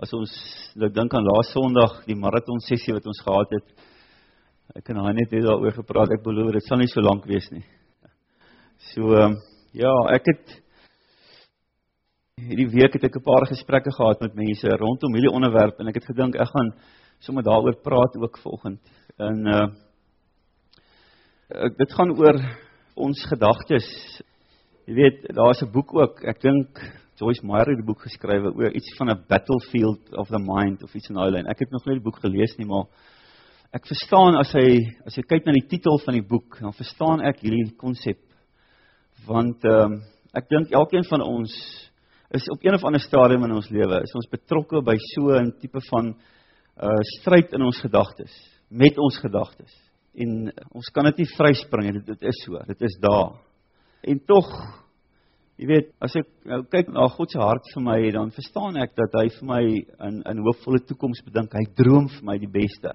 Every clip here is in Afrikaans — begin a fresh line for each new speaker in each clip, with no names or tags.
as ons nou dink aan laas Sondag die marathon sessie wat ons gehad het. Ek kan nou net daaroor gepraat. Ek belowe dit sal nie so lank wees nie. So ehm, ja, ek het hierdie week het ek 'n paar gesprekke gehad met mense rondom hierdie onderwerp en ek het gedink ek gaan sommer daaroor praat ook volgend. En uh dit gaan oor ons gedagtes. Jy weet, daar's 'n boek ook. Ek dink Joyce Meyer het 'n boek geskryf oor iets van 'n battlefield of the mind of iets in daai lyn. Ek het nog nie die boek gelees nie, maar ek verstaan as hy as jy kyk na die titel van die boek, dan verstaan ek hierdie konsep. Want ehm um, ek dink elkeen van ons is op een of ander stadium in ons lewe is ons betrokke by so 'n tipe van uh stryd in ons gedagtes, met ons gedagtes. En ons kan dit nie vryspring nie, dit, dit is so, dit is daar. En tog Jy weet, as ek nou kyk na God se hart vir my, dan verstaan ek dat hy vir my 'n 'n hoopvolle toekoms bedink. Hy droom vir my die beste.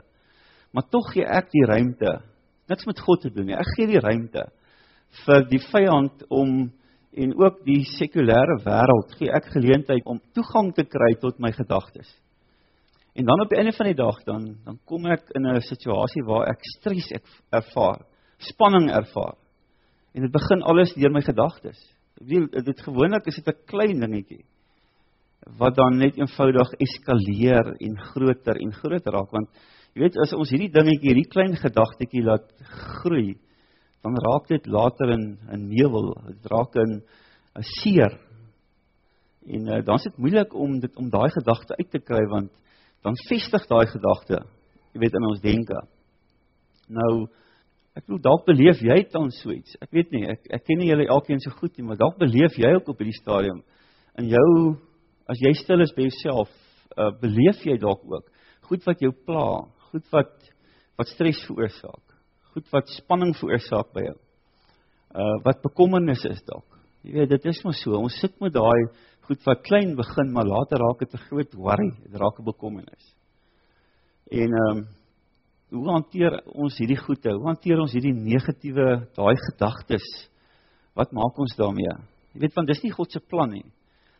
Maar tog gee ek die ruimte. Niks met God te doen nie. Ek gee die ruimte vir die vyand om en ook die sekulêre wêreld gee ek geleentheid om toegang te kry tot my gedagtes. En dan op die einde van die dag dan dan kom ek in 'n situasie waar ek stres ek ervaar, spanning ervaar. En dit begin alles deur my gedagtes. Wie dit gewoonlik is dit 'n klein dingetjie wat dan net eenvoudig eskaleer en groter en groter raak want jy weet as ons hierdie dingetjie, hierdie klein gedagtetjie laat groei, dan raak dit later in 'n nevel, dit raak in 'n seer. En uh, dan is dit moeilik om dit om daai gedagte uit te kry want dan vestig daai gedagte, jy weet in ons denke. Nou Ek bedoel dalk beleef jy dan so iets. Ek weet nie, ek ek ken nie julle elkeen so goed nie, maar dalk beleef jy ook op hierdie stadium in jou as jy stil is by jouself, uh, beleef jy dalk ook goed wat jou pla, goed wat wat stres veroorsaak, goed wat spanning veroorsaak by jou. Uh wat bekommernis is dalk. Jy weet, dit is maar so. Ons sit met daai goed wat klein begin, maar later raak dit 'n groot worry, dit raak 'n bekommernis. En ehm um, hoe hanteer ons hierdie goede? Hoe hanteer ons hierdie negatiewe daai gedagtes? Wat maak ons daarmee? Jy weet want dis nie God se plan nie.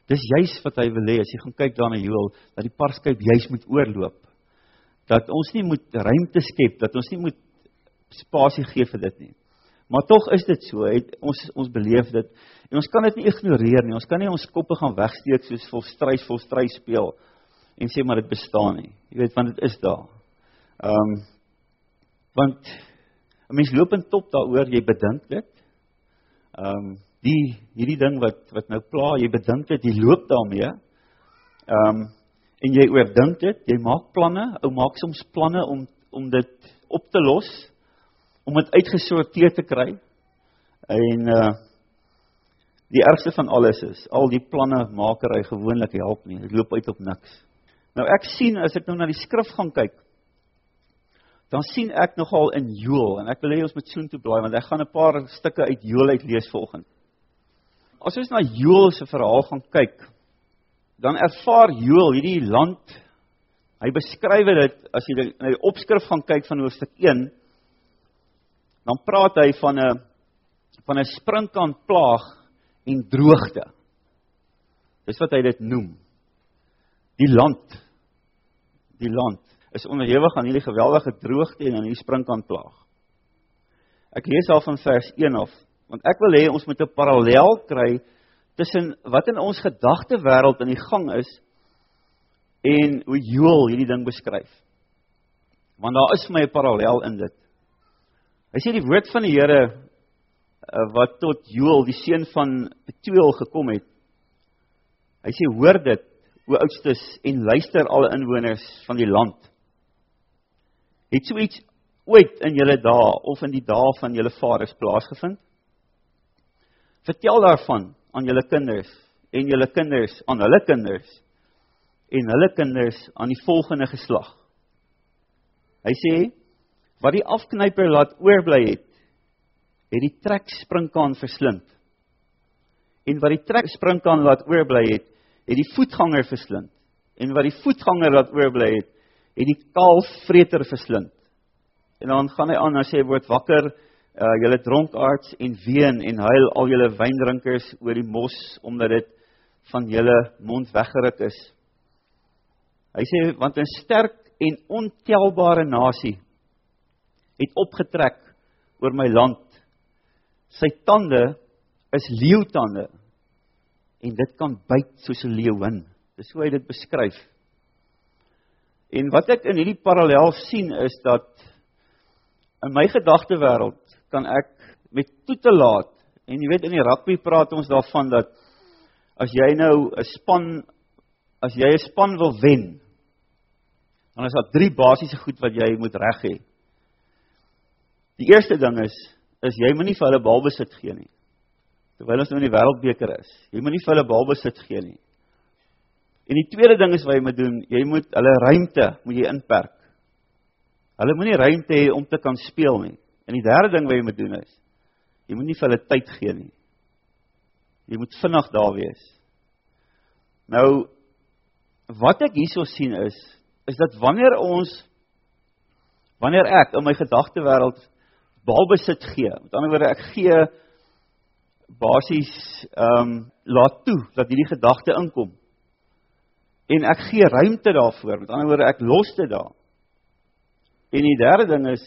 Dis juis wat hy wil hê as jy gaan kyk daarna Joel dat die parskyp juis moet oorloop. Dat ons nie moet ruimte skep, dat ons nie moet spasie gee vir dit nie. Maar tog is dit so, het, ons ons beleef dit en ons kan dit nie ignoreer nie. Ons kan nie ons koppe gaan wegsteek soos vol strys vol strys speel en sê maar dit bestaan nie. Jy weet want dit is daar. Ehm um, want 'n mens loop in top daaroor, jy bedink dit. Ehm um, die hierdie ding wat wat nou pla, jy bedink dit, jy loop daarmee. Ehm um, en jy oordink dit, jy maak planne, ou maak soms planne om om dit op te los, om dit uitgesorteer te kry. En uh die ergste van alles is, al die planne makery gewoonlik help nie, dit loop uit op niks. Nou ek sien as ek nou na die skrif gaan kyk, dan sien ek nogal in Joel en ek wil hê ons moet soontoe blaai want ek gaan 'n paar stukke uit Joel uit lees volgens. As ons na Joel se verhaal gaan kyk, dan ervaar Joel hierdie land. Hy beskryf dit as jy na die opskrif gaan kyk van hoofstuk 1, dan praat hy van 'n van 'n springkant plaag en droogte. Dis wat hy dit noem. Die land. Die land is onderhewig aan hierdie geweldige droogte en aan hierdie springkantplaag. Ek lees al van vers 1 af, want ek wil hê ons moet 'n parallel kry tussen wat in ons gedagte wêreld in die gang is en hoe Joel hierdie ding beskryf. Want daar is vir my 'n parallel in dit. Hy sê die woord van die Here eh, wat tot Joel, die seun van Betuel gekom het. Hy sê hoor dit, o oudstes en luister alle inwoners van die land. Het so iets ooit in julle dae of in die dae van julle vaders plaasgevind? Vertel daarvan aan julle kinders en julle kinders aan hulle kinders en hulle kinders aan die volgende geslag. Hy sê wat die afknyper laat oorbly het, het die trek springkaan verslind. En wat die trek springkaan laat oorbly het, het die voetganger verslind. En wat die voetganger laat oorbly het, het die kalfvreter verslind. En dan gaan hy aan en sê word wakker uh julle dronkaards en ween en huil al julle wyndrinkers oor die mos omdat dit van julle mond weggeruk is. Hy sê want 'n sterk en ontelbare nasie het opgetrek oor my land. Sy tande is leeutande en dit kan byt soos 'n leeuwin. Dis hoe hy dit beskryf. En wat ek in hierdie parallel sien is dat in my gedagtewêreld kan ek met toe te laat en jy weet in die rugby praat ons daarvan dat as jy nou 'n span as jy 'n span wil wen dan is daar drie basiese goed wat jy moet reg hê. Die eerste ding is is jy moenie vir hulle balbesit gee nie. Terwyl ons nou in die wêreldbeker is, jy moenie vir hulle balbesit gee nie. En die tweede ding is wat jy moet doen, jy moet hulle ruimte moet jy inperk. Hulle moenie ruimte hê om te kan speel nie. En die derde ding wat jy moet doen is jy moenie vir hulle tyd gee nie. Jy moet vinnig daar wees. Nou wat ek hierso sien is is dat wanneer ons wanneer ek in my gedagtewêreld balbesit gee. Met ander woorde, ek gee basies ehm um, laat toe dat hierdie gedagte inkom. En ek gee ruimte daarvoor. Met ander woorde, ek los dit daar. En die derde ding is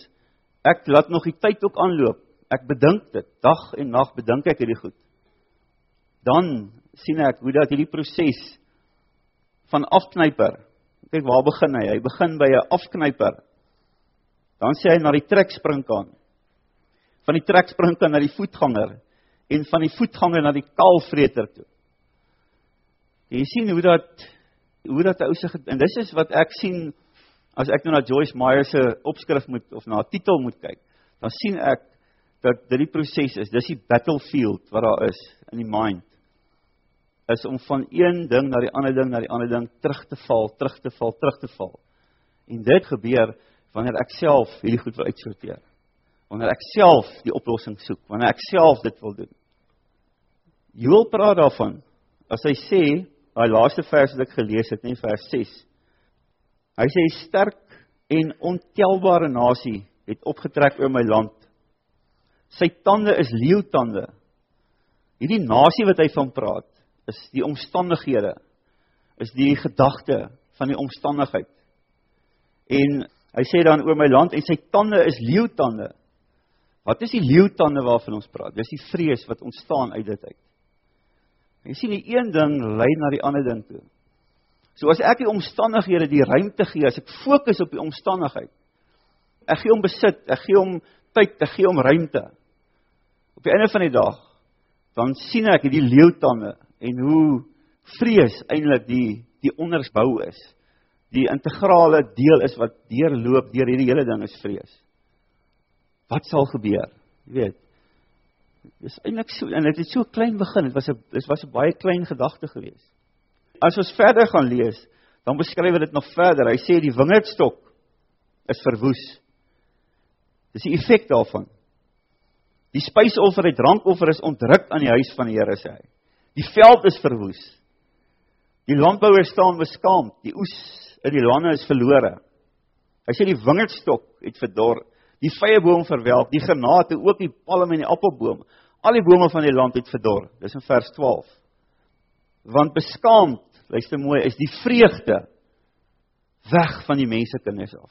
ek laat nog die tyd ook aanloop. Ek bedink dit. Dag en nag bedink ek hierdie goed. Dan sien ek hoe dat hierdie proses van afknyper. Kyk waar begin hy? Hy begin by 'n afknyper. Dan sê hy na die trekspringkaan van die treksprinker na die voetganger en van die voetganger na die kaalvreter toe. Jy sien hoe dat hoe dat ou se en dis is wat ek sien as ek nou na Joyce Meyer se opskrif moet of na 'n titel moet kyk, dan sien ek dat dit die proses is. Dis die battlefield wat daar is in die mind. Is om van een ding na die ander ding na die ander ding terug te val, terug te val, terug te val. En dit gebeur wanneer ek self hierdie goed wil uitsorteer wanneer ek self die oplossing soek, wanneer ek self dit wil doen. Joel praat daarvan as hy sê, daai laaste vers wat ek gelees het, net vers 6. Hy sê sterk en ontelbare nasie het opgetrek oor my land. Sy tande is leeutande. Hierdie nasie wat hy van praat, is die omstandighede, is die gedagte van die omstandigheid. En hy sê dan oor my land en sy tande is leeutande. Wat is die leeutande waarvan ons praat? Dis die vrees wat ontstaan uit dit uit. Jy sien die een ding lei na die ander ding toe. So as ek die omstandighede die ruimte gee, as ek fokus op die omstandigheid, ek gee hom besit, ek gee hom tyd, ek gee hom ruimte. Op die einde van die dag dan sien ek hierdie leeutande en hoe vrees eintlik die die onderbou is. Die integrale deel is wat deurloop deur hierdie hele ding is vrees wat sal gebeur? Jy weet. Dis eintlik so en dit het so klein begin. Dit was 'n dit was 'n baie klein gedagte geweest. As ons verder gaan lees, dan beskryf dit nog verder. Hy sê die wingerdstok is verwoes. Dis die effek daarvan. Die spysoffer en drankoffer is ontruk aan die huis van die Here sê hy. Die veld is verwoes. Die landbouers staan beskaamd. Die oes in die lande is verlore. Hy sê die wingerdstok het verdor die vyeboom verwelk, die granate, ook die palm en die appelboom. Al die bome van die land het verdor. Dis in vers 12. Want beskaamd, luister mooi, is die vreugde weg van die mensekinders af.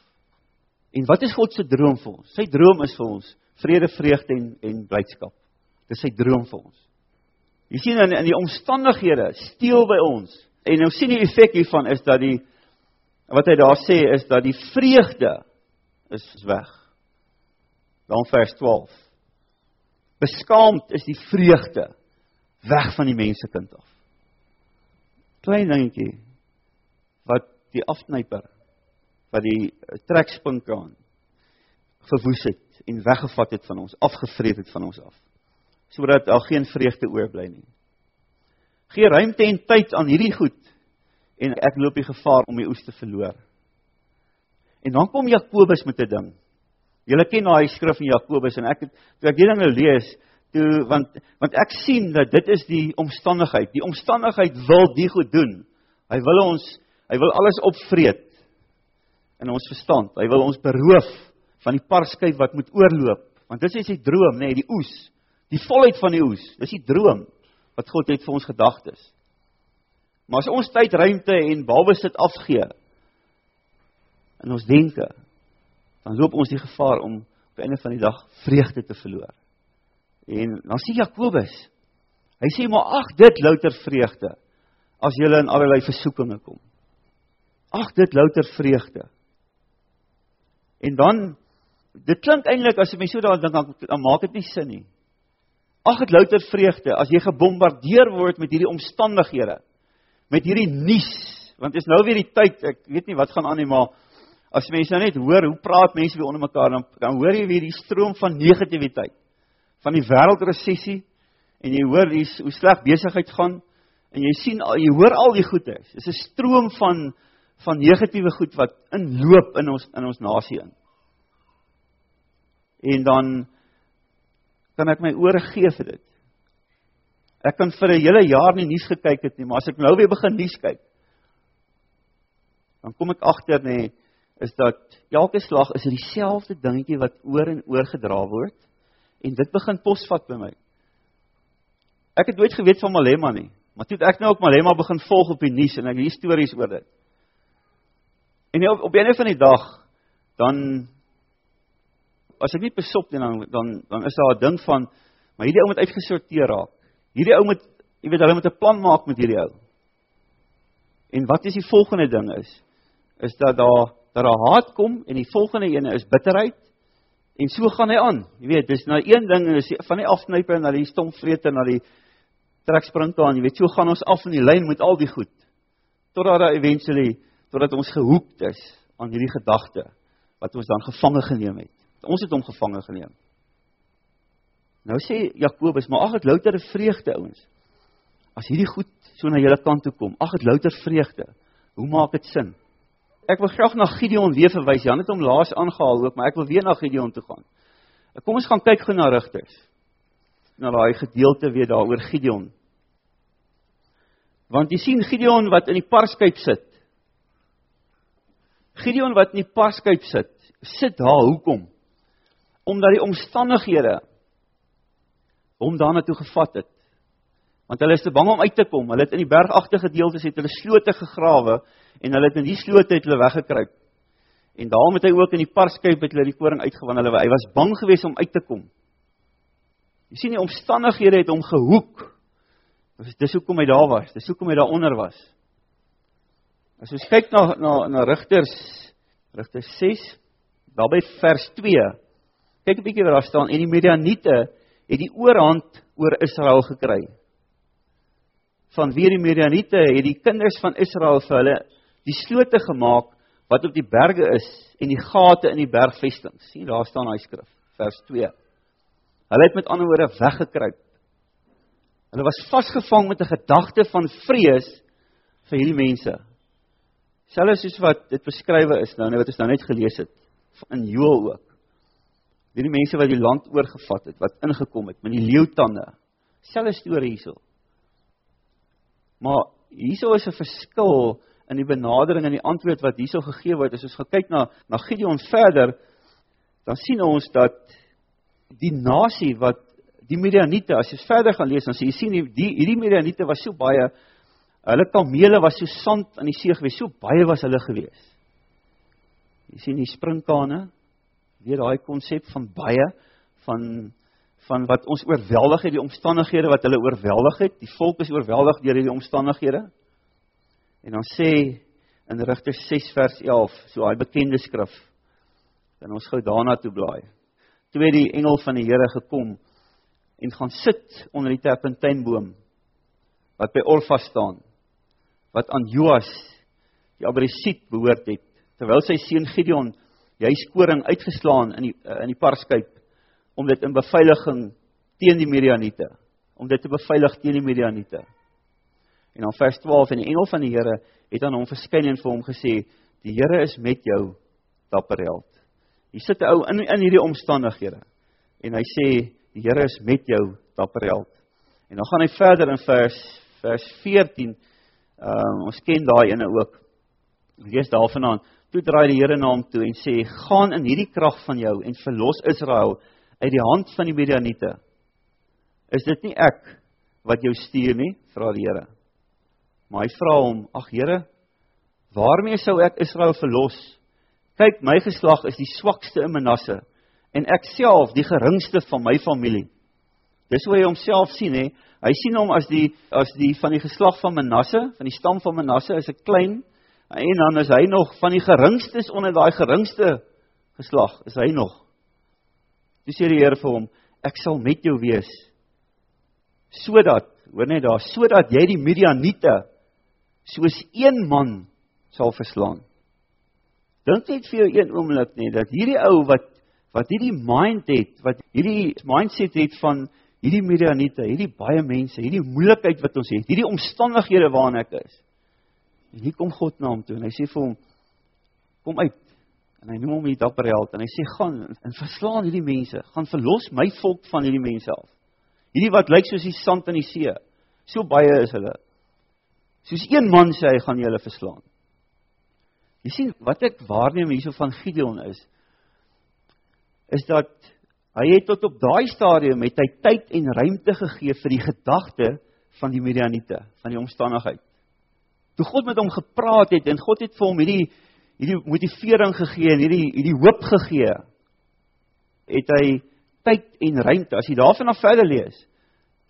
En wat is God se droom vir ons? Sy droom is vir ons vrede, vreugde en en blydskap. Dis sy droom vir ons. Jy sien in in die omstandighede steel by ons. En nou sien die effek hiervan is dat die wat hy daar sê is dat die vreugde is weg dan vers 12. Beskaamd is die vreugde weg van die mensekind af. Klein dingetjie wat die afknyper wat die trekspinkaan verwoes het en weggevat het van ons, afgevreet het van ons af. Sodat daar geen vreugde oorbly nie. Gee ruimte en tyd aan hierdie goed en ek loop die gevaar om die oes te verloor. En dan kom Jakobus met 'n ding. Julle ken daai skrif in Jakobus en ek het toe ek hierdie dinge lees, toe want want ek sien dat dit is die omstandigheid. Die omstandigheid wil die goed doen. Hy wil ons hy wil alles opvreet in ons verstand. Hy wil ons beroof van die parskyf wat moet oorloop. Want dit is sy droom, nê, nee, die oes. Die volheid van die oes. Dis die droom wat God het vir ons gedagtes. Maar as ons tyd, ruimte en balbesit afgee, in ons denke, dan loop ons die gevaar om op die einde van die dag vreugde te verloor. En dan sê Jakobus, hy sê maar ag dit louter vreugde as jy in allerlei versoekinge kom. Ag dit louter vreugde. En dan dit klink eintlik as jy my so daaraan dink dan maak dit nie sin nie. Ag dit louter vreugde as jy gebombardeer word met hierdie omstandighede. Met hierdie nuus, want is nou weer die tyd, ek weet nie wat gaan aan nie, maar as mense nou net hoor hoe praat mense weer onder mekaar dan dan hoor jy weer die stroom van negativiteit van die wêreldresessie en jy hoor die, hoe sleg besigheid gaan en jy sien jy hoor al die goeie. Dis 'n stroom van van negatiewe goed wat inloop in ons in ons nasie in. En dan kan ek my ore gee vir dit. Ek kan vir 'n hele jaar nie nuus gekyk het nie, maar as ek nou weer begin nuus kyk, dan kom ek agter nê is dat elke slag is dieselfde dingetjie wat oor en oor gedra word en dit begin posvat by my. Ek het nooit geweet van Malema nie, maar toe ek nou ook Malema begin volg op die nuus en ek lees stories oor dit. En op op 'n einde van die dag dan as ek nie besop nie dan dan dan is daar 'n ding van maar hierdie ou moet uitgesorteer raak. Hierdie ou moet jy weet hulle moet 'n plan maak met hierdie ou. En wat is die volgende ding is is dat daar dat daar haat kom en die volgende ene is bitterheid en so gaan hy aan. Jy weet, dis nou een ding is van die afknyper na die stomvrete na die treksprinke aan. Jy weet, so gaan ons af in die lyn met al die goed. Totdat daar eventually totdat ons gehoek is aan hierdie gedagte wat ons dan gevange geneem het. Ons het hom gevange geneem. Nou sê Jakobus, maar ag dit louter vreugde ouens. As hierdie goed so na julle kant toe kom, ag dit louter vreugde. Hoe maak dit sin? Ek wil graag na Gideon weer verwys. Jan het hom laas aangehaal ook, maar ek wil weer na Gideon toe gaan. Kom ons gaan kyk gou na Rigters. Na daai gedeelte weer daaroor Gideon. Want jy sien Gideon wat in die parskyp sit. Gideon wat in die paskyp sit, sit daar hoekom? Omdat die omstandighede hom daarna toe gevat het. Want hulle is te bang om uit te kom. Hulle het in die bergagtige gedeeltes het hulle slote gegrawe en hulle het in die slote het hulle weggekruip. En daarom het hy ook in die paskyp het hulle die koring uitgewan. Hulle hy was bang geweest om uit te kom. Jy sien die omstandighede het hom gehoek. Dis hoekom hy daar was. Dis hoekom hy daaronder was. As ons kyk na na na Rigters Rigters 6 daarby vers 2. Kyk 'n bietjie wat daar staan en die Midianiete het die oorhand oor Israel gekry. Van wie die Midianiete het die kinders van Israel vir hulle die slote gemaak wat op die berge is en die gate in die bergvesting. sien daar staan daai skrif vers 2. Hulle het met ander woorde weggekruip. Hulle was vasgevang met 'n gedagte van vrees vir hierdie mense. Selfs soos wat dit beskrywe is nou, nou wat ons nou net gelees het in Joël ook. Die mense wat die land oorgevat het, wat ingekom het met die leeutande. Selfde storie hierso. Maar hierso is 'n verskil in die benadering en die antwoord wat hierso gegee word. As ons gekyk na na Gideon verder, dan sien ons dat die nasie wat die Midianiete, as jy verder gaan lees, dan sien jy sien die hierdie Midianiete was so baie Hulle kamele was so sand aan die see gewees, so baie was hulle gewees. Jy sien die sprinkane, weer daai konsep van baie van van wat ons oorweldig het, die omstandighede wat hulle oorweldig het. Die volk is oorweldig deur hierdie omstandighede. En dan sê in Rigters 6 vers 11, so daai bekende skrif. Dan ons gou daarna toe blaai. Toe het die engel van die Here gekom en gaan sit onder die terpentynboom wat by Orfa staan wat aan Joas die Abrisiet behoort het terwyl sy seun Gideon hy skoring uitgeslaan in die eh, in die parskyp om dit in beveiliging teen die Midianiete om dit te beveilig teen die Midianiete en dan vers 12 en die engel van die Here het aan hom verskyn en vir hom gesê die Here is met jou dapper held hier sit 'n ou in in hierdie omstandighede en hy sê die Here is met jou dapper held en dan gaan hy verder in vers vers 14 Ehm uh, ons ken daai ene ook. Lees daarvandaan. Toe draai die Here na hom toe en sê: "Gaan in hierdie krag van jou en verlos Israel uit die hand van die Midianiete." Is dit nie ek wat jou stuur nie? vra die Here. Maar hy vra hom: "Ag Here, waarmee sou ek Israel verlos Kyk, my geslag is die swakste in Manasse en ek self die geringste van my familie. Dis hoe hy homself sien hè. Hy sien hom as die as die van die geslag van Manasse, van die stam van Manasse is 'n klein en dan is hy nog van die geringstes onder daai geringste geslag, is hy nog. Dis sê die Here vir hom, ek sal met jou wees sodat, hoor net daar, sodat jy die Midianiete soos een man sal verslaan. Dink net vir jou een oomblik net dat hierdie ou wat wat hierdie mind het, wat hierdie mindset het van hierdie Midianiete, hierdie baie mense, hierdie moeilikheid wat ons het, hierdie omstandighede waarin ek is. En hier kom God na hom toe en hy sê vir hom kom uit. En hy noem hom die dapper held en hy sê gaan en verslaan hierdie mense, gaan verlos my volk van hierdie mense af. Hierdie wat lyk soos die sand in die see. So baie is hulle. Soos een man sê hy gaan julle verslaan. Jy sien wat ek waarneem hierso van Gideon is is dat hy het tot op daai stadium met hy tyd en ruimte gegee vir die gedagte van die Midianiete, van die omstandigheid. Toe God met hom gepraat het en God het vir hom hierdie hierdie motivering gegee en hierdie hierdie hoop gegee, het hy tyd en ruimte. As jy daarvan af verder lees,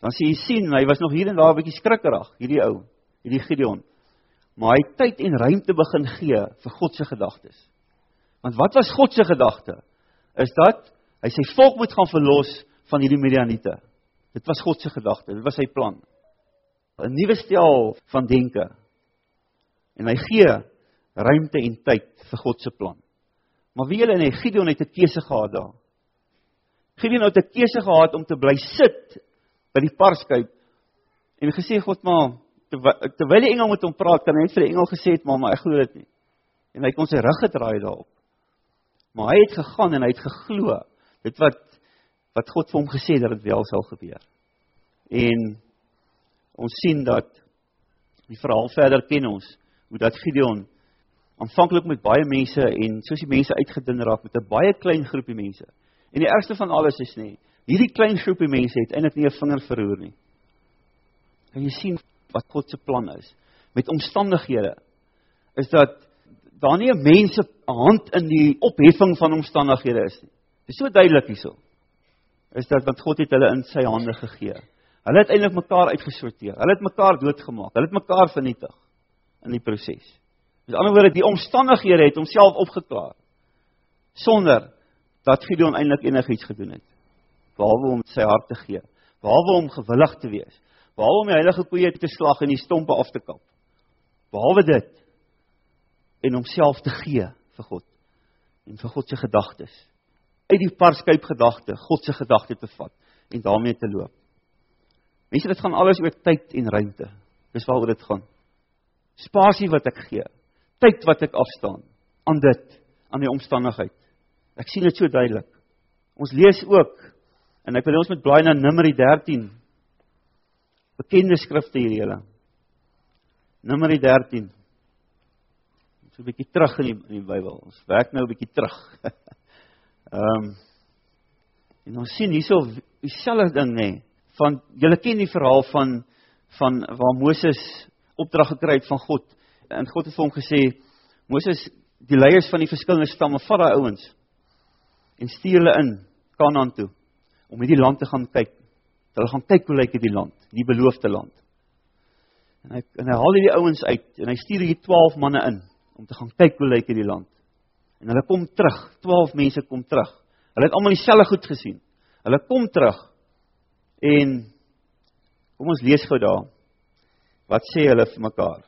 dan sien jy sien hy was nog hier en daar 'n bietjie skrikkerig, hierdie ou, hierdie Gideon maar hy tyd en ruimte begin gee vir God se gedagtes. Want wat was God se gedagte? Is dat hy sy volk moet gaan verlos van hierdie Midianiete. Dit was God se gedagte, dit was sy plan. 'n Nuwe stel van denke. En hy gee ruimte en tyd vir God se plan. Maar wie hulle net Gideon het 'n keuse gehad daar. Gideon het 'n keuse gehad om te bly sit by die parskyp en gesê God maar terwyl die engel met hom praat, kan hy net vir die engel gesê het, "Maar maar ek glo dit nie." En hy kon sy rug gedraai daarop. Maar hy het gegaan en hy het geglo dit wat wat God vir hom gesê het dat dit wel sal gebeur. En ons sien dat die verhaal verder ken ons hoe dat Gideon aanvanklik met baie mense en soos die mense uitgedun raak met 'n baie klein groepie mense. En die ergste van alles is nê, hierdie klein groepie mense het eintlik nie 'n vinger verroer nie. En jy sien wat God se plan is met omstandighede is dat daar nie 'n mens se hand in die opheffing van omstandighede is nie. Dit is so duidelik hierso. Is dat wat God het hulle in sy hande gegee. Hulle het eintlik mekaar uitgesorteer. Hulle het mekaar doodgemaak. Hulle het mekaar vernietig in die proses. Met ander woorde, die omstandighede het homself opgeklaar sonder dat Gideon eintlik enigiets gedoen het behalwe om sy hart te gee, behalwe om gewillig te wees, behalwe om die heilige koeie te slag en die stompe af te kap. Behalwe dit en homself te gee vir God en vir God se gedagtes. Uit die parskyp gedagte, God se gedagte te vat en daarmee te loop. Mense, dit gaan alles oor tyd en ruimte. Dis waaroor dit gaan. Spasie wat ek gee, tyd wat ek afstaan aan dit, aan die omstandigheid. Ek sien dit so duidelik. Ons lees ook en ek wil ons met blaai na Numeri 13 bekende skrifte hier julle. Numeri 13. So 'n bietjie terug in die in die Bybel. Ons werk nou 'n bietjie terug. Ehm um, en ons sien hierso dieselfde ding nê van julle ken die verhaal van van waar Moses opdrag gekry het van God en God het vir hom gesê Moses die leiers van die verskillende stamme vat daai ouens en stuur hulle in Kanaan toe om hierdie land te gaan kyk Hulle gaan kyk hoe lyk dit die land, die beloofde land. En hy en hy haal hierdie ouens uit en hy stuur hier 12 manne in om te gaan kyk hoe lyk dit die land. En hulle kom terug, 12 mense kom terug. Hulle het almal dieselfde goed gesien. Hulle kom terug en kom ons lees gou daar. Wat sê hulle vir mekaar?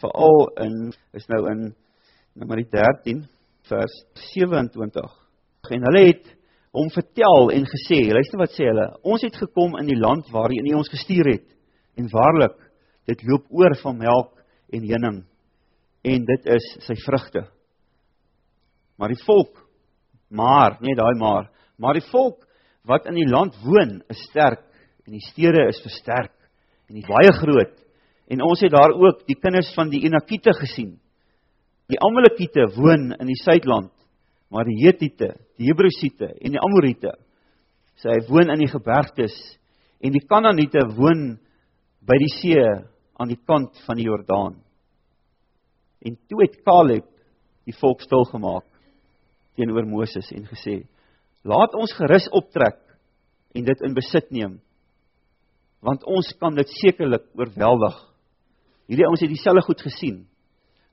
Veral in is nou in Numeri 13 vers 27. En hulle het hom vertel en gesê, luister wat sê hulle, ons het gekom in die land waarin U ons gestuur het en waarlik dit loop oor van melk en honing en dit is sy vrugte. Maar die volk maar, nee daai maar, maar die volk wat in die land woon is sterk en die stede is versterk en die baie groot en ons het daar ook die kinders van die Enakiete gesien. Die Amalekiete woon in die suidland maar die Hetiete, die Hebrusiete en die Amoriete, sê hy woon in die gebergtes en die Kanaaniete woon by die see aan die kant van die Jordaan. En toe het Caleb die volk stil gemaak teenoor Moses en gesê: "Laat ons gerus optrek en dit in besit neem, want ons kan dit sekerlik oorweldig." Hierdie ouens het dieselfde goed gesien.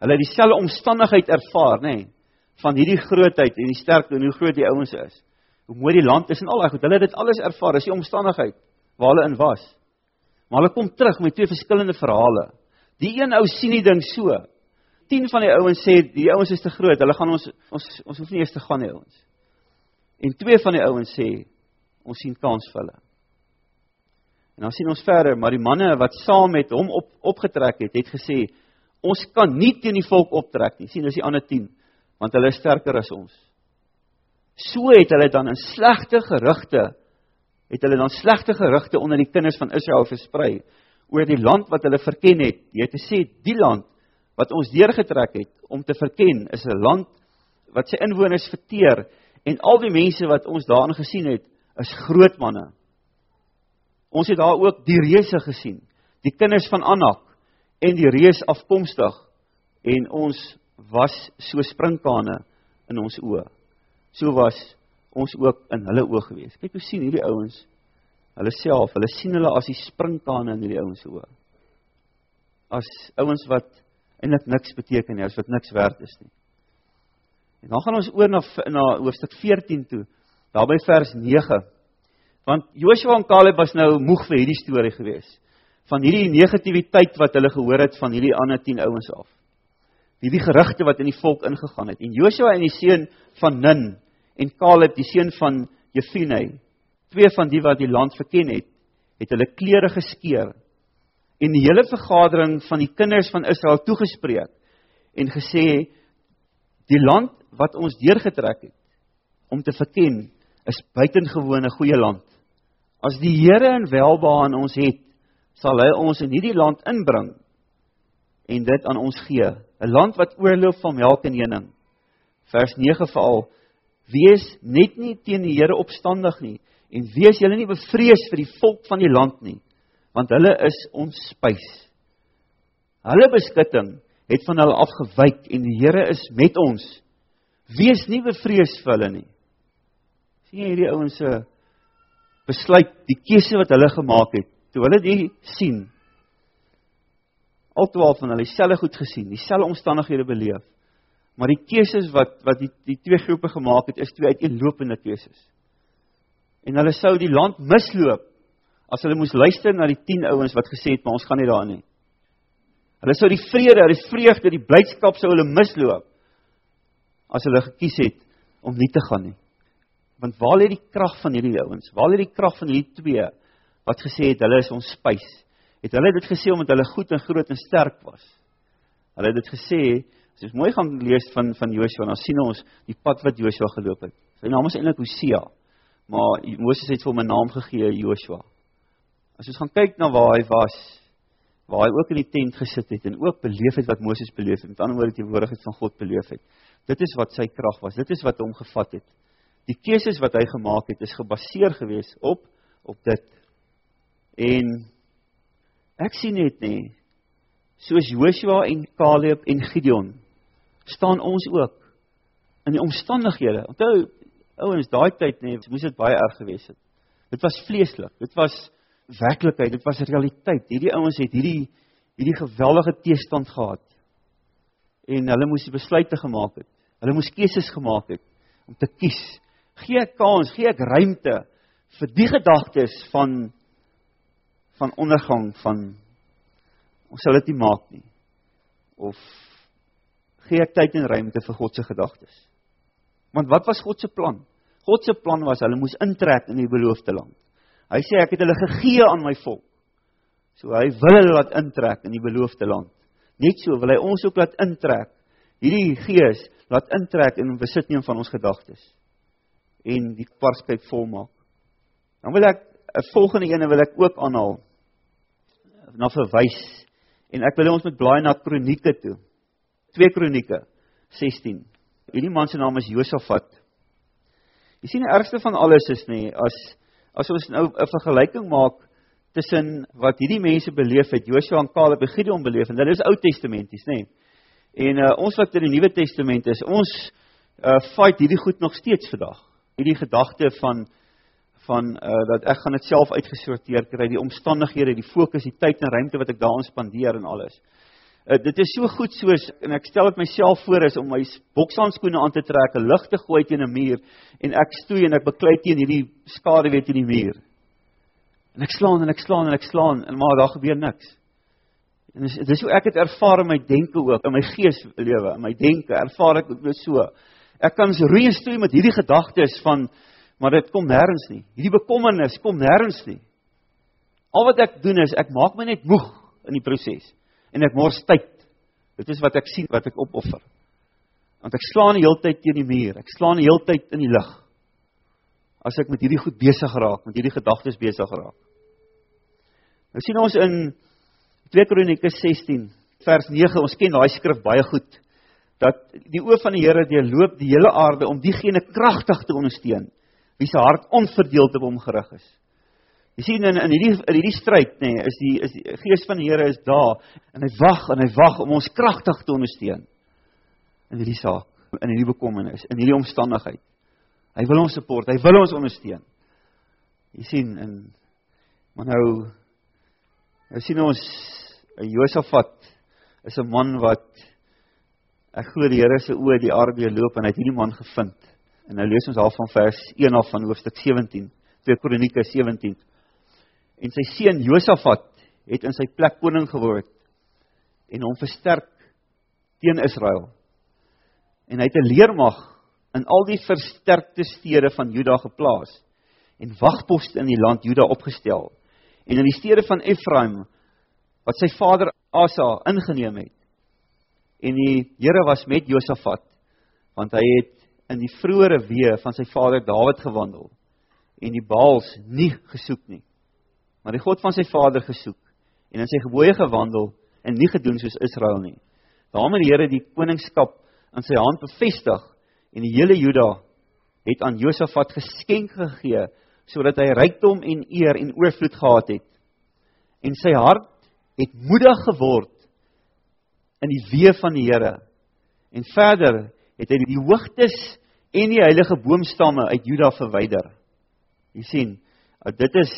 Hulle het dieselfde omstandigheid ervaar, nê, nee, van hierdie grootheid en die sterkte en hoe groot die ouens is. Hoe mooi die land is en al daai goed. Hulle het dit alles ervaar, is die omstandigheid waar hulle in was. Maar hulle kom terug met twee verskillende verhale. Die een ou sien die ding so. 10 van die ouens sê die ouens is te groot. Hulle gaan ons ons ons hoef nie eers te gaan nie ouens. En twee van die ouens sê ons sien kans vir hulle. En dan sien ons verder, maar die manne wat saam met hom op opgetrek het, het gesê ons kan nie teen die volk optrek nie. sien, dis die ander 10, want hulle is sterker as ons. So het hulle dan in slegte gerugte het hulle dan slegte gerugte onder die kinders van Israel versprei oor die land wat hulle verken het. Jy het gesê die land wat ons deurgetrek het om te verken is 'n land wat sy inwoners verteer en al die mense wat ons daarin gesien het is groot manne. Ons het daar ook die reuse gesien, die kinders van Anak en die reus afkomstig en ons was so sprinkane in ons oë. So was ons ook in hulle oë gewees. Kyk hoe sien hierdie ouens hulle self, hulle sien hulle as die sprinkane in hierdie ouens oë. As ouens wat eintlik niks beteken nie, as wat niks werd is nie. En dan gaan ons oor na na hoofstuk 14 toe, daar by vers 9. Want Joshua en Caleb was nou moeg vir hierdie storie gewees. Van hierdie negativiteit wat hulle gehoor het van hierdie ander 10 ouens af. Hierdie gerugte wat in die volk ingegaan het. En Joshua en die seun van Nun en Caleb die seun van Jefune, twee van die wat die land verken het, het hulle klere geskeur en die hele vergadering van die kinders van Israel toegespreek en gesê die land wat ons deurgetrek het om te verken is buitengewone goeie land. As die Here in welbehae aan ons het, sal hy ons in hierdie land inbring en dit aan ons gee, 'n land wat oorloop van melk en honing. Vers 9 veral: Wees net nie teen die Here opstandig nie en wees julle nie bevrees vir die volk van die land nie want hulle is ons spys. Hulle beskutting het van hulle afgewyk en die Here is met ons. Wees nie bevrees vir hulle nie. sien jy hierdie ouens se besluit, die keuse wat hulle gemaak het, toe hulle dit sien. Al 12 van hulle dieselfde goed gesien, dieselfde omstandighede beleef. Maar die keuses wat wat die die twee groepe gemaak het, is twee uiteenlopende keuses. En hulle sou die land misloop as hulle moes luister na die 10 ouens wat gesê het maar ons gaan nie daar nie. Hulle sou die vrede, die vreugde, die blydskap sou hulle misloop as hulle gekies het om nie te gaan nie. Want waar lê die krag van hierdie ouens? Waar lê die krag van hierdie twee wat gesê het hulle is ons spys? Het hulle dit gesê omdat hulle goed en groot en sterk was? Hulle het dit gesê, as jy mooi gaan lees van van Joshua, dan sien ons die pad wat Joshua geloop het. Sy naam is eintlik Hosea, maar Moses het vir hom 'n naam gegee, Joshua. As ons gaan kyk na waar hy was, waar hy ook in die tent gesit het en ook beleef het wat Moses beleef het, met ander woorde die woordigheid van God beleef het. Dit is wat sy krag was. Dit is wat hom gevat het. Die keuses wat hy gemaak het is gebaseer gewees op op dit. En ek sien net nê, soos Joshua en Caleb en Gideon, staan ons ook in die omstandighede. Onthou ouens, daai tyd nê, moes dit baie erg gewees het. Dit was vleeslik. Dit was werklikheid, dit was realiteit. Hierdie ouens het hierdie hierdie geweldige teestand gehad. En hulle moes besluite gemaak het. Hulle moes keuses gemaak het om te kies. Gee ek kans, gee ek ruimte vir die gedagtes van van ondergang van ons sal dit nie maak nie. Of gee ek tyd en ruimte vir God se gedagtes? Want wat was God se plan? God se plan was hulle moes intrek in die beloofde land. Hy sê ek het hulle gegee aan my volk. So hy wil hulle laat intrek in die beloofde land. Net so wil hy ons ook laat intrek. Hierdie gees laat intrek in besit neem van ons gedagtes en die parskyk volmaak. Dan wil ek 'n volgende ene wil ek ook aanhaal na verwys en ek wil ons met blaai na Kronieke toe. 2 Kronieke 16. Hierdie man se naam is Josafat. Jy sien die ergste van alles is nê as as ons nou 'n vergelyking maak tussen wat hierdie mense beleef het, Joshua en Caleb en Gideon beleef en dit is Ou Testamenties, nê. En uh, ons wat in die Nuwe Testament is, ons uh fight hierdie goed nog steeds vandag. Hierdie gedagte van van uh dat ek gaan dit self uitgesorteer kry, die omstandighede, die fokus, die tyd en ruimte wat ek daarin spandeer en alles. Uh, dit is so goed soos en ek stel dit myself voor is om my bokshandskoene aan te trek, 'n lig te gooi teen 'n muur en ek stoei en ek beklei teen hierdie skade weet teen die muur. En ek slaan en ek slaan en ek slaan en maar daar gebeur niks. En dis dis hoe ek dit ervaar in my denke ook, in my gees lewe, in my denke ervaar ek dit so. Ek kan so roei en stoei met hierdie gedagtes van maar dit kom nêrens nie. Hierdie bekommernis kom nêrens nie. Al wat ek doen is ek maak my net moeg in die proses en ek mors tyd. Dit is wat ek sien wat ek opoffer. Want ek slaan die hele tyd teen die muur. Ek slaan die hele tyd in die lug. As ek met hierdie goed besig raak, met hierdie gedagtes besig raak. Nou sien ons in 2 Kronieke 16 vers 9, ons ken daai skrif baie goed dat die oë van die Here deurloop die hele aarde om diegene kragtig te ondersteun wie se hart onverdeeld op hom gerig is. Jy sien in in hierdie in hierdie stryd nê, nee, is die is die gees van die Here is daar en hy wag en hy wag om ons kragtig te ondersteun in hierdie saak, in hierdie bekommernis, in hierdie omstandigheid. Hy wil ons support, hy wil ons ondersteun. Jy sien in maar nou nou sien ons Josafat is 'n man wat ek glo die Here se oë die aarde loop en hy het hierdie man gevind. En nou lees ons al van vers 1 af van hoofstuk 17, 2 Kronieke 17 en sy seun Josafat het in sy plek koning geword en hom versterk teen Israel. En hy het 'n leermag in al die versterkte stede van Juda geplaas en wagposte in die land Juda opgestel en in die stede van Efraim wat sy vader Asa ingeneem het. En die Here was met Josafat want hy het in die vroeëre weë van sy vader Dawid gewandel en die Baals nie gesoek nie maar die God van sy vader gesoek en in sy gebooie gewandel en nie gedoen soos Israel nie. Daarom het die Here die koningskap in sy hand bevestig en die hele Juda het aan Josafat geskenk gegee sodat hy rykdom en eer en oorvloed gehad het. En sy hart het moedig geword in die weë van die Here. En verder het hy die hoogtes en die heilige boomstamme uit Juda verwyder. Jy sien, dit is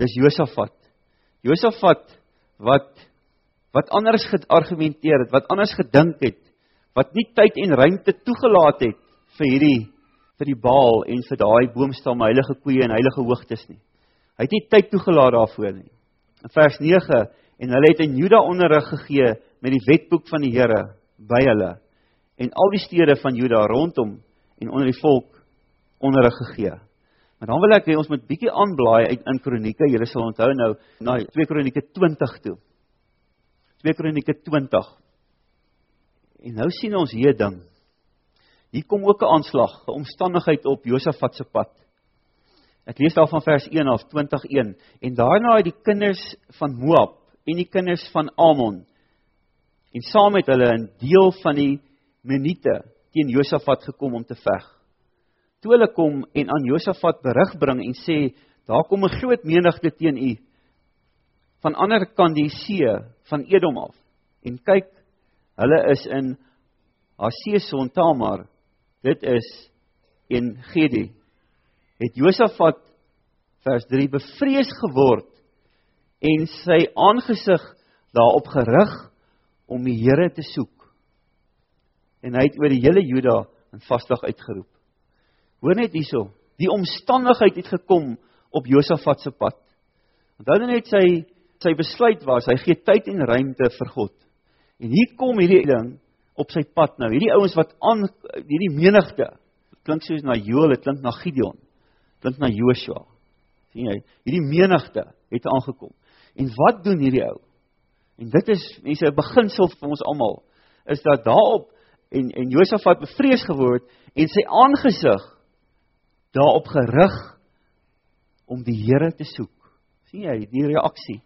Dis Josafat. Josafat wat wat anders geargumenteer het, wat anders gedink het, wat nie tyd en ruimte toegelaat het vir hierdie vir die Baal en vir daai boomstam heilige koeie en heilige hoogtes nie. Hy het nie tyd toegelaat daarvoor nie. In vers 9 en hulle het in Juda onderrig gegee met die wetboek van die Here by hulle en al die stede van Juda rondom en onder die volk onderrig gegee. Maar dan wil ek hê ons moet bietjie aanblaai uit in Kronieke. Julle sal onthou nou na 2 Kronieke 20 toe. 2 Kronieke 20. En nou sien ons hier 'n ding. Hier kom ook 'n aanslag, 'n omstandigheid op Josafat se pad. Ek lees daar van vers 1 af 20:1 en daarna het die kinders van Moab en die kinders van Amon en saam met hulle 'n deel van die Menite teen Josafat gekom om te veg. Toe hulle kom en aan Josafat berig bring en sê daar kom 'n groot menigte teen u van ander kant die see van Edom af. En kyk hulle is in Haseson Tamar dit is in Gedi. Het Josafat vers 3 bevrees geword en sy aangesig daarop gerig om die Here te soek en hy het oor die hele Juda in vasdag uitgeroep Hoor net hierso, die omstandigheid het gekom op Josafat se pad. Onthou net sy sy besluit was, hy gee tyd en ruimte vir God. En hier kom hierdie ding op sy pad nou. Hierdie ouens wat aan hierdie menigte klink soos na Joel, dit klink na Gideon. Klink na Joshua. sien jy? Hierdie menigte het aangekom. En wat doen hierdie ou? En dit is mense 'n beginsel vir ons almal is dat daarop en en Josafat bevrees geword en sy aangesig daarop gerig om die Here te soek. sien jy die reaksie?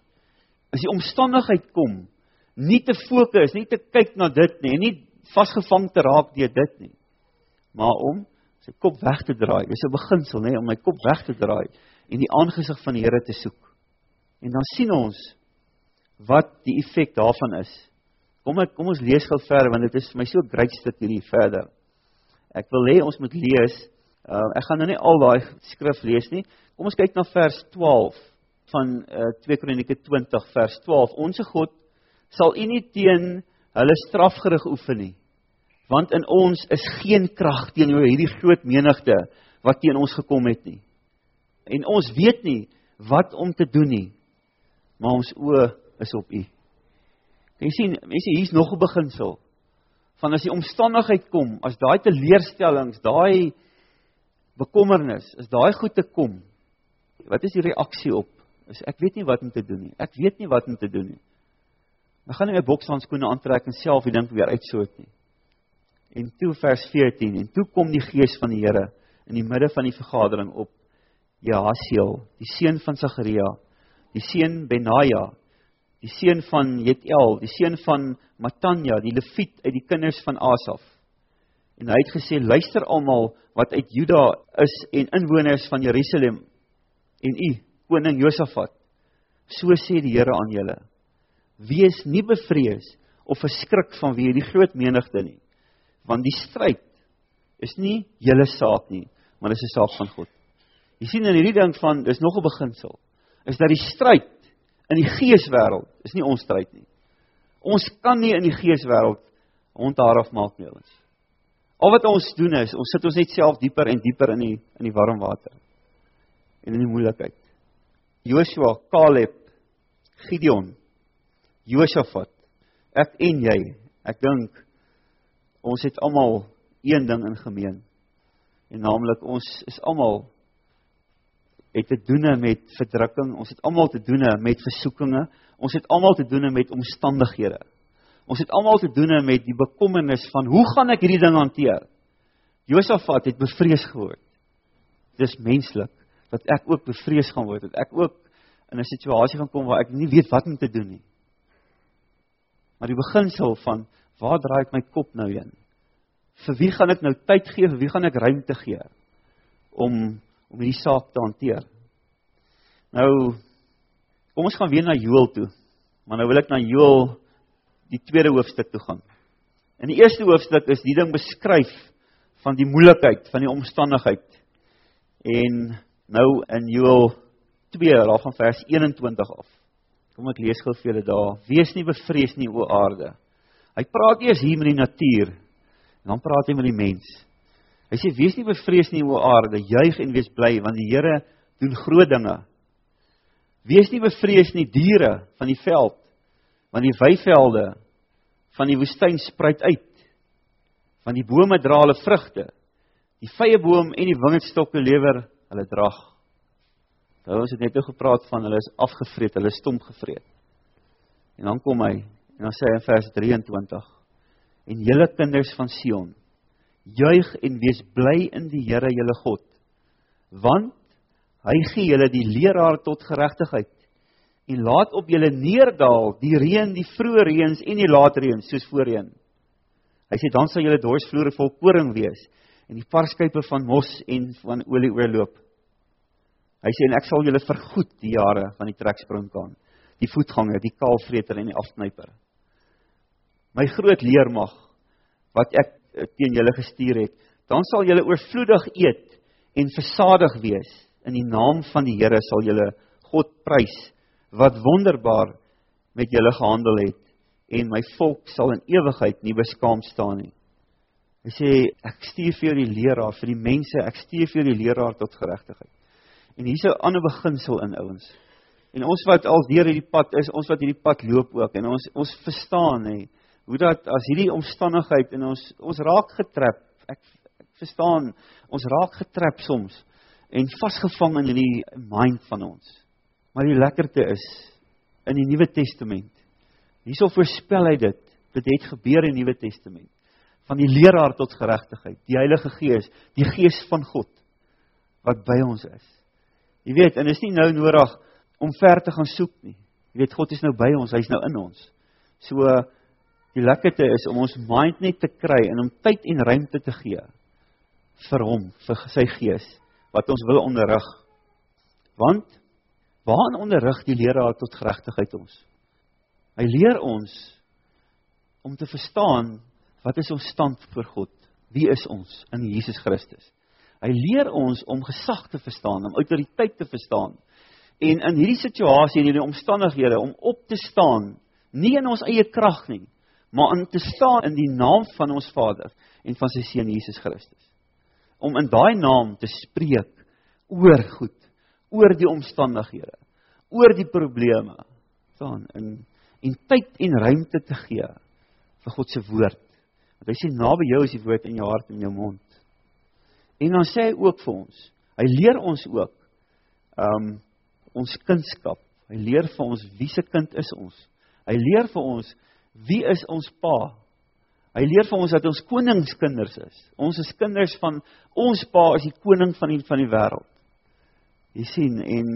As die omstandigheid kom, nie te fokus, nie te kyk na dit nie, nie vasgevang te raak deur dit nie, maar om sy kop weg te draai. Dis 'n beginsel, nê, om my kop weg te draai en die aangesig van die Here te soek. En dan sien ons wat die effek daarvan is. Kom ek kom ons lees gou verder want dit is vir my so 'n great stuk hierdie verder. Ek wil hê ons moet lees. Uh, ek gaan nou nie al daai skrif lees nie. Kom ons kyk na vers 12 van uh, 2 Kronieke 20 vers 12. Onse God sal u nie teen hulle strafgerig oefen nie. Want in ons is geen krag teenoor hierdie groot menigte wat teen ons gekom het nie. En ons weet nie wat om te doen nie. Maar ons oë is op u. Jy sien, mense, hier's nog 'n beginsel van as die omstandigheid kom, as daai teleurstellings, daai bekommernis, as daai goed te kom, wat is die reaksie op? Is ek weet nie wat om te doen nie. Ek weet nie wat om te doen nie. Ek gaan nie my bokshandskoene aantrek en self die ding weer uitsoot nie. En toe vers 14 en toe kom die gees van die Here in die midde van die vergadering op Jahasiel, die seun van Sagaria, die seun Benaja, die seun van Jetel, die seun van Matanja, die leviet uit die kinders van Asaf. En hy het gesê: "Luister almal wat uit Juda is en inwoners van Jerusalem en u, koning Josafat. So sê die Here aan julle: Wees nie bevrees of verskrik van wie die groot menigte nie, want die stryd is nie julle saak nie, maar dit is 'n saak van God." Jy sien in hierdie ding van dis nog 'n beginsel. Is dat die stryd in die geeswêreld is nie ons stryd nie. Ons kan nie in die geeswêreld hond haar afmaak nie ons. Al wat ons doen is, ons sit ons net self dieper en dieper in die in die warm water. En in die moeilikheid. Joshua, Caleb, Gideon, Josafat, ek en jy, ek dink ons het almal een ding in gemeen. En naamlik ons is almal het te doen met verdrukking, ons het almal te doen met versoekinge, ons het almal te doen met omstandighede. Ons het almal te doen met die bekommernis van hoe gaan ek hierdie ding hanteer? Josafat het bevrees geword. Dis menslik dat ek ook bevrees gaan word, dat ek ook in 'n situasie gaan kom waar ek nie weet wat om te doen nie. Maar die beginsel van waar draai ek my kop nou heen? Vir wie gaan ek nou tyd gee? Vir wie gaan ek ruimte gee om om hierdie saak te hanteer. Nou kom ons gaan weer na Joël toe. Maar nou wil ek na Joël die tweede hoofstuk toe gaan. In die eerste hoofstuk is die ding beskryf van die moeilikheid van die omstandigheid. En nou in Joël 2 daarvan vers 21 af. Kom ek lees gou vir julle daar. Wees nie bevrees nie o aarde. Hy praat eers hier met die natuur en dan praat hy met die mens. Hy sê wees nie bevrees nie o aarde, juig en wees bly want die Here doen groot dinge. Wees nie bevrees nie diere van die veld want die weivelde van die woestyn spruit uit. Want die bome dra hulle vrugte. Die vrye boom en die wingerdstokke lewer hulle drag. Nou ons het net oor gepraat van hulle is afgevreet, hulle stomp gevreet. En dan kom hy en dan sê hy in vers 23 en julle kinders van Sion juig en wees bly in die Here julle God. Want hy gee julle die leraar tot geregtigheid en laat op julle neerdal die reën die vroeë reëns en die laat reëns soos voorheen. Hy sê dan sal julle dorsvloere vol koring wees en die varskype van mos en van olie oorloop. Hy sê en ek sal julle vergoed die jare van die trekspringkaan die voetganger die kaalvreter en die afknyper. My groot leermag wat ek teen julle gestuur het, dan sal julle oorvloedig eet en versadig wees. In die naam van die Here sal julle God prys wat wonderbaar met julle gehandel het en my volk sal in ewigheid nie beskaam staan nie. Hy sê ek stuur vir julle die leraar vir die mense, ek stuur vir julle die leraar tot geregtigheid. En hier's 'n ander beginsel in ouens. En ons wat al deur hierdie pad is, ons wat hierdie pad loop ook en ons ons verstaan hè hoe dat as hierdie omstandigheid in ons ons raak getrap. Ek ek verstaan, ons raak getrap soms en vasgevang in hierdie mind van ons. Maar die lekkerte is in die Nuwe Testament. Hierso voorspel hy dit. Dit het gebeur in die Nuwe Testament. Van die leraar tot geregtigheid, die Heilige Gees, die Gees van God wat by ons is. Jy weet, en is nie nou nodig om ver te gaan soek nie. Jy weet God is nou by ons, hy's nou in ons. So Die lekkerte is om ons mind net te kry en om tyd en ruimte te gee vir hom, vir sy gees wat ons wil onderrig. Want waaraan onderrig die leraar tot geregtigheid ons? Hy leer ons om te verstaan wat is ons stand voor God? wie is ons in Jesus Christus. Hy leer ons om gesag te verstaan, om autoriteit te verstaan. En in hierdie situasie en hierdie omstandighede om op te staan, nie in ons eie krag nie, maar om te staan in die naam van ons Vader en van sy seun Jesus Christus. Om in daai naam te spreek oor goed, oor die omstandighede, oor die probleme, staan in en tyd en ruimte te gee vir God se woord. Want hy sê naby jou is die woord in jou hart en jou mond. En dan sê hy ook vir ons, hy leer ons ook um ons kindskap. Hy leer vir ons wie se kind is ons. Hy leer vir ons wie is ons pa. Hy leer vir ons dat ons koningskinders is. Ons is kinders van ons pa is die koning van die van die wêreld. Jy sien en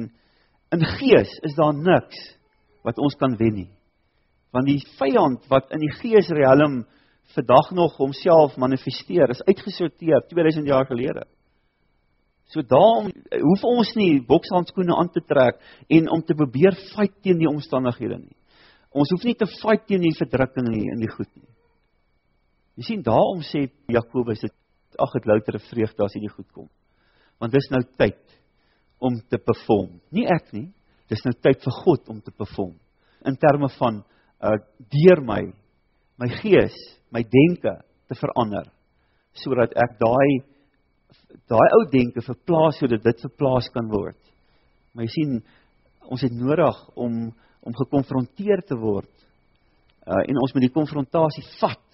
in gees is daar niks wat ons kan wen nie. Want die vyand wat in die geesrealm vandag nog homself manifesteer is uitgesorteer 2000 jaar gelede. So daarom hoef ons nie bokshandskoene aan te trek en om te probeer fight teen die omstandighede nie. Ons hoef nie te fight teen die verdrukking nie in die goed nie. Jy sien daarom sê Jakobus dit ag dit louter vreugde as dit goed kom. Want dis nou tyd om te perform. Nie ek nie. Dis nou tyd vir God om te perform. In terme van uh deur my my gees, my denke te verander sodat ek daai daai ou denke verplaas sodat dit verplaas kan word. Maar jy sien ons het nodig om om gekonfronteer te word uh en ons moet die konfrontasie vat.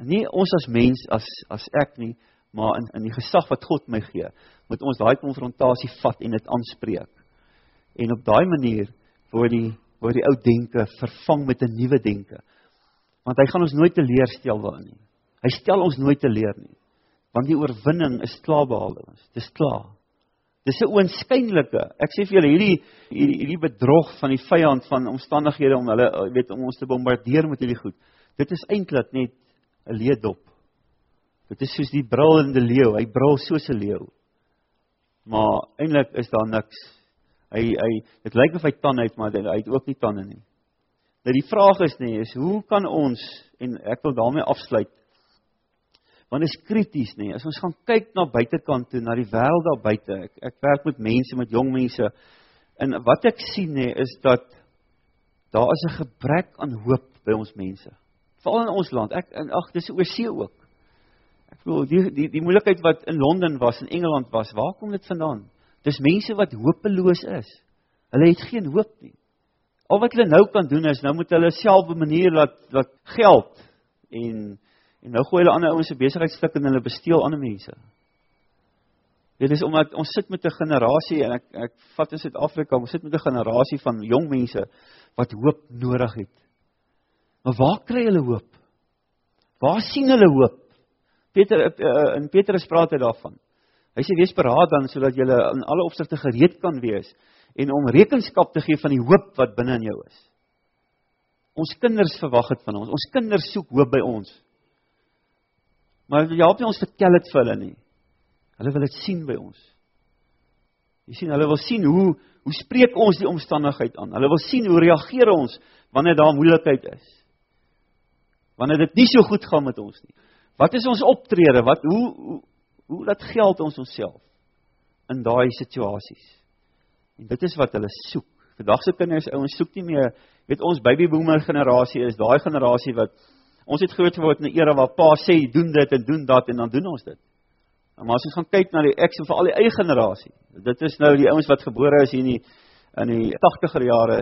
Nie ons as mens as as ek nie, maar in in die gesag wat God my gee, moet ons daai konfrontasie vat en dit aanspreek. En op daai manier word die word die ou denke vervang met 'n nuwe denke. Want hy gaan ons nooit teleurstel daarin nie. Hy stel ons nooit teleur nie. Want die oorwinning is klaar behaal ons. Dis klaar. Dis 'n oënskynlike. Ek sê vir julle hierdie hierdie hierdie bedrog van die vyand van omstandighede om hulle weet om ons te bombardeer met hierdie goed. Dit is eintlik net 'n leedop. Dit is soos die brullende leeu. Hy brul soos 'n leeu. Maar eintlik is daar niks. Hy hy dit lyk of hy tande het, maar hy het ook nie tande nie. Nou die vraag is nie is hoe kan ons en ek wil daarmee afsluit want dit is krities nê. As ons gaan kyk na buitekant toe, na die wêreld daar buite. Ek ek werk met mense, met jong mense. En wat ek sien nê is dat daar is 'n gebrek aan hoop by ons mense. Veral in ons land. Ek ag, dis oorsee ook. Ek bedoel die die die moeilikheid wat in Londen was en Engeland was, waar kom dit vandaan? Dis mense wat hopeloos is. Hulle het geen hoop nie. Al wat hulle nou kan doen is nou moet hulle self 'n manier laat laat geld en En nou gooi hulle ander ouens se besigheidsstukke en hulle besteel ander mense. Dit is omdat ons sit met 'n generasie en ek ek vat in Suid-Afrika, ons sit met 'n generasie van jong mense wat hoop nodig het. Maar waar kry hulle hoop? Waar sien hulle hoop? Peter eh, eh, in Petrus praat hy daarvan. Hy sê wees beraad dan sodat jy in alle opsigte gereed kan wees en om rekenskap te gee van die hoop wat binne in jou is. Ons kinders verwag dit van ons. Ons kinders soek hoop by ons. Maar jy help nie ons vertel dit vir hulle nie. Hulle wil dit sien by ons. Jy sien, hulle wil sien hoe hoe spreek ons die omstandigheid aan. Hulle wil sien hoe reageer ons wanneer daar moeilikheid is. Wanneer dit nie so goed gaan met ons nie. Wat is ons optrede? Wat hoe hoe, hoe laat geld ons onsself in daai situasies? En dit is wat hulle soek. Vandag se kinders, ouens soek nie meer, weet ons baby boomer generasie is daai generasie wat Ons het groot geword in 'n era waar pa sê doen dit en doen dat en dan doen ons dit. Maar as ons gaan kyk na die ek en veral die eie generasie. Dit is nou die ouens wat gebore is hier in die in die 80er jare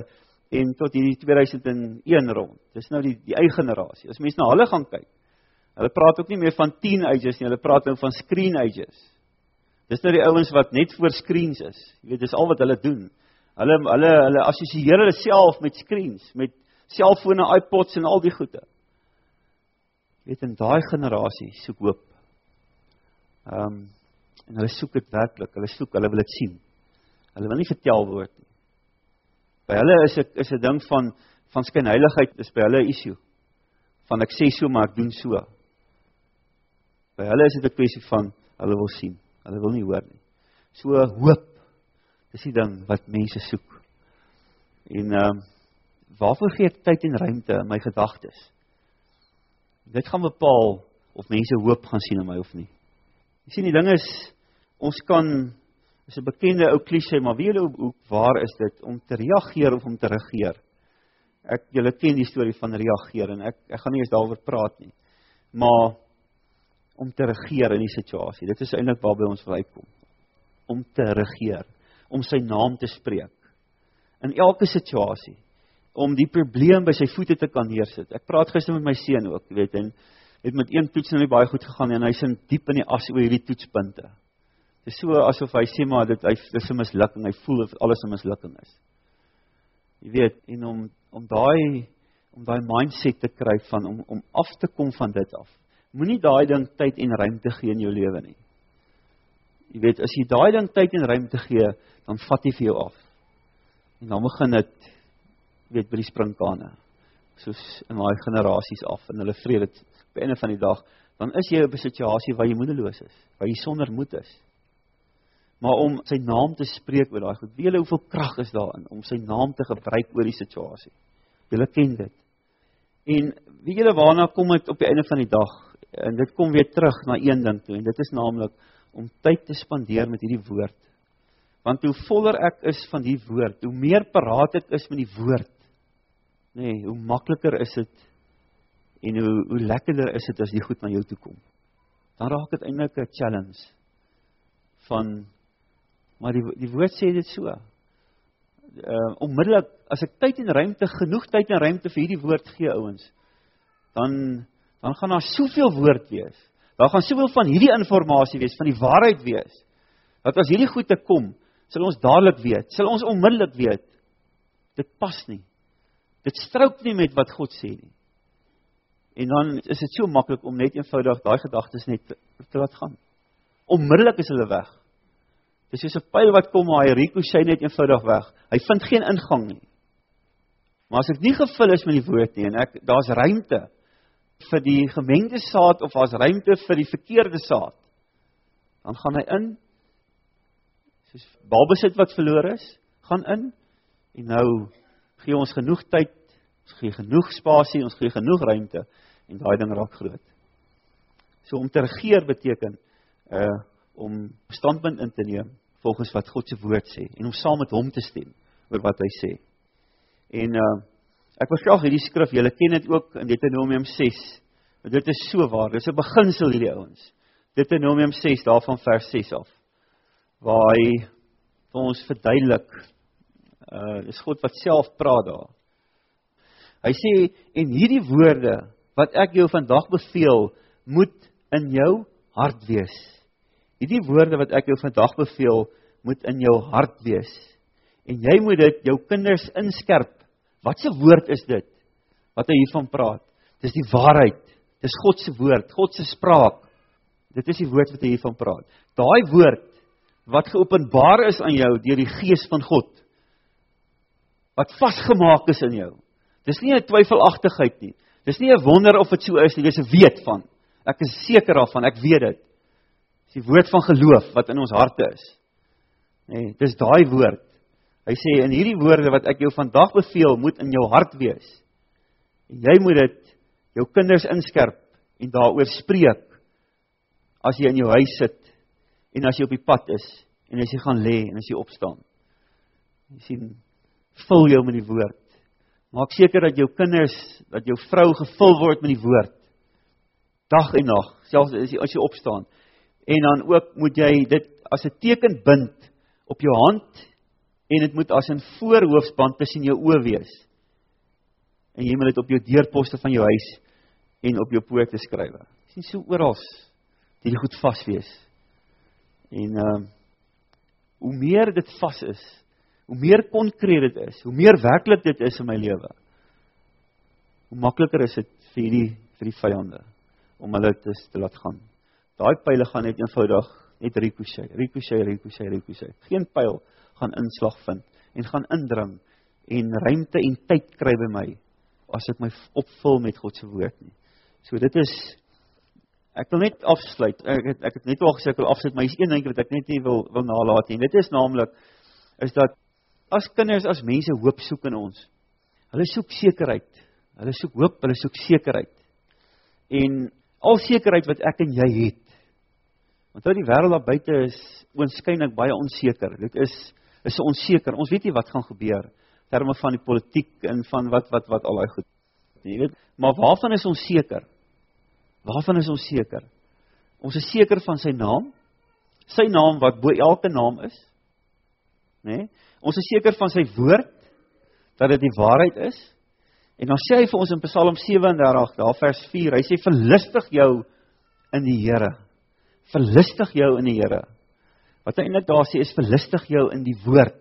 en tot hierdie 2001 rond. Dis nou die die eie generasie. As mense na hulle gaan kyk. Hulle praat ook nie meer van teen ages nie, hulle praat nou van screen ages. Dis nou die ouens wat net voor screens is. Jy weet, dis al wat hulle doen. Hulle hulle hulle assosieer hulle self met screens, met selfone, iPods en al die goede weet in daai generasie soek hoop. Ehm um, en hulle soek dit werklik, hulle soek, hulle wil dit sien. Hulle wil nie vertel word nie. By hulle is dit is 'n ding van van skynheiligheid is by hulle 'n issue. Van ek sê so maar ek doen so. By hulle is dit 'n kwessie van hulle wil sien. Hulle wil nie hoor nie. So hoop. Dis die ding wat mense soek. En ehm um, waarvoor gee ek tyd en ruimte in my gedagtes? Dit gaan bepaal of mense hoop gaan sien in my of nie. Jy sien die ding is ons kan is 'n bekende ou klise, maar wie julle hoe waar is dit om te reageer of om te regeer? Ek julle ken die storie van reageer en ek ek gaan nie eens daaroor praat nie. Maar om te regeer in die situasie. Dit is eintlik waarby ons wil uitkom. Om te regeer, om sy naam te spreek in elke situasie om die probleem by sy voete te kan neersit. Ek praat gister met my seun ook, jy weet, en het met een toets nou nie baie goed gegaan en hy's in diep in die as oor hierdie toetspunte. Dit is so asof hy sê maar dit hy dis 'n mislukking, hy voel of alles 'n mislukking is. Jy weet, en om om daai om daai mindset te kry van om om af te kom van dit af. Moenie daai ding tyd en ruimte gee in jou lewe nie. Jy weet, as jy daai ding tyd en ruimte gee, dan vat hy vir jou af. En dan begin dit weet by die springkane. Soos in daai generasies af en hulle vrede op einde van die dag, dan is jy op 'n situasie waar jy moedeloos is, waar jy sonder moed is maar om sy naam te spreek oor daai goed. Wie julle hoeveel krag is daarin om sy naam te gebruik oor die situasie. Julle ken dit. En wie julle waarna kom dit op die einde van die dag? En dit kom weer terug na een ding toe en dit is naamlik om tyd te spandeer met hierdie woord. Want hoe voller ek is van die woord, hoe meer paraat ek is met die woord, nê, nee, hoe makliker is dit en hoe hoe lekkerder is dit as die goed na jou toe kom. Dan raak dit eintlik 'n challenge van Maar die die woord sê dit so. Ehm uh, onmiddellik as ek tyd en ruimte genoeg tyd en ruimte vir hierdie woord gee ouens, dan dan gaan daar soveel woord wees. Daar gaan soveel van hierdie inligting wees, van die waarheid wees. Dat as hierdie goed te kom, sal ons dadelik weet, sal ons onmiddellik weet dit pas nie. Dit strook nie met wat God sê nie. En dan is dit so maklik om net eenvoudig daai gedagtes net te, te laat gaan. Onmiddellik is hulle weg. Dis soos 'n pyl wat kom, maar hy ricochet net eenvoudig weg. Hy vind geen ingang nie. Maar as ek nie gevul is met die woord nie en ek daar's ruimte vir die gemengde saad of daar's ruimte vir die verkeerde saad, dan gaan hy in. Soos balbesit wat verlore is, gaan in en nou gee ons genoeg tyd, ons gee genoeg spasie, ons gee genoeg ruimte en daai ding raak groot. So om te regeer beteken uh om standpunt in te neem volgens wat God se woord sê en om saam met hom te stem oor wat hy sê. En uh ek wil graag hierdie skrif, julle ken dit ook in Deuteronomium 6. Dit is so waar. Dis 'n beginsel hierdie ouens. Deuteronomium 6 daarvan vers 6 af. Waar hy vir ons verduidelik uh dis God wat self praat daar. Hy sê en hierdie woorde wat ek jou vandag beveel moet in jou hart wees. Hierdie woorde wat ek jou vandag beveel, moet in jou hart wees. En jy moet dit jou kinders inskerp. Wat 'n woord is dit? Wat hy hiervan praat. Dis die waarheid. Dis God se woord, God se spraak. Dit is die woord wat hy hiervan praat. Daai woord wat geopenbaar is aan jou deur die gees van God. Wat vasgemaak is in jou. Dis nie 'n twyfelagtigheid nie. Dis nie 'n wonder of dit so is nie, dis 'n weet van. Ek is seker daarvan, ek weet dit. Dis die woord van geloof wat in ons harte is. Nee, dis daai woord. Hy sê in hierdie woorde wat ek jou vandag beveel, moet in jou hart wees. En jy moet dit jou kinders inskerp en daaroor spreek as jy in jou huis sit en as jy op die pad is en as jy gaan lê en as jy opstaan. Jy sien, vul jou met die woord. Maak seker dat jou kinders, dat jou vrou gevul word met die woord. Dag en nag, selfs as jy as jy opstaan en dan ook moet jy dit as 'n teken bind op jou hand en dit moet as 'n voorhoofsband tussen jou oë wees. En jy moet dit op jou deurposte van jou huis en op jou poorte skryf. Sien so oral dit goed vas wees. En ehm uh, hoe meer dit vas is, hoe meer konkreet dit is, hoe meer werklik dit is in my lewe. Hoe makliker is dit vir hierdie vir die vyande om hulle te, te laat gaan. Daai pile gaan net eenvoudig net ricochet, ricochet, ricochet, ricochet. Geen pyl gaan inslag vind en gaan indring en ruimte en tyd kry by my as ek my opvul met God se woord nie. So dit is ek wil net afsluit. Ek het ek het net al gesê ek wil afsluit, maar hier's een ding wat ek net nie wil wil nalat nie. Dit is naamlik is dat as kinders as mense hoop soek in ons. Hulle soek sekerheid. Hulle soek hoop, hulle soek sekerheid. En al sekerheid wat ek en jy het. Want uit die wêreld daar buite is oënskynlik baie onseker. Dit is is onseker. Ons weet nie wat gaan gebeur terme van die politiek en van wat wat wat al daai goed. Jy weet, maar waarvan is ons seker? Waarvan is ons seker? Ons is seker van sy naam. Sy naam wat bo elke naam is. Né? Nee? Ons is seker van sy woord dat dit die waarheid is. En dan sê hy vir ons in Psalm 37, daar vers 4, hy sê verlustig jou in die Here. Verlustig jou in die Here. Wat hy eintlik daar sê is verlustig jou in die woord.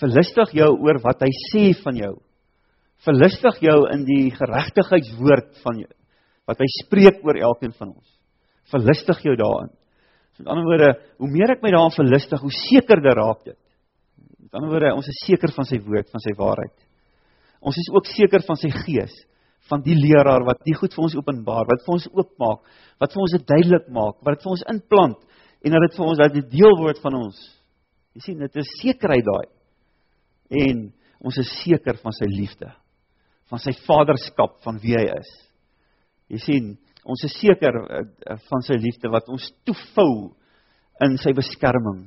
Verlustig jou oor wat hy sê van jou. Verlustig jou in die geregtigheidswoord van jou wat hy spreek oor elkeen van ons. Verlustig jou daarin. So met ander woorde, hoe meer ek my daarin verlustig, hoe sekerder raak dit. Met ander woorde, ons is seker van sy woord, van sy waarheid. Ons is ook seker van sy gees, van die leraar wat die goed vir ons openbaar, wat vir ons oopmaak, wat vir ons dit duidelik maak, wat dit vir ons inplant en dat dit vir ons dat dit deel word van ons. Jy sien, dit is sekerheid daai. En ons is seker van sy liefde, van sy vaderskap, van wie hy is. Jy sien, ons is seker uh, van sy liefde wat ons toevou in sy beskerming,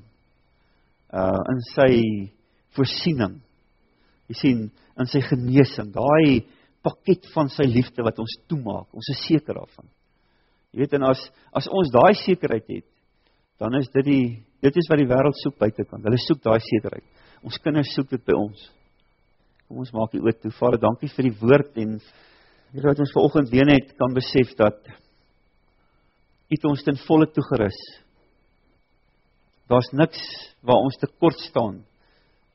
uh in sy voorsiening. Jy sien, in sy genesing, daai pakket van sy liefde wat ons toemaak. Ons is seker daarvan. Jy weet en as as ons daai sekerheid het, dan is dit die dit is wat die wêreld soek buitekant. Hulle soek daai sekerheid. Ons kinders soek dit by ons. Kom ons maak die oop toe. Vader, dankie vir die woord en hier wat ons vanoggend weer net kan besef dat U ons ten volle toegerus. Daar's niks waar ons tekort staan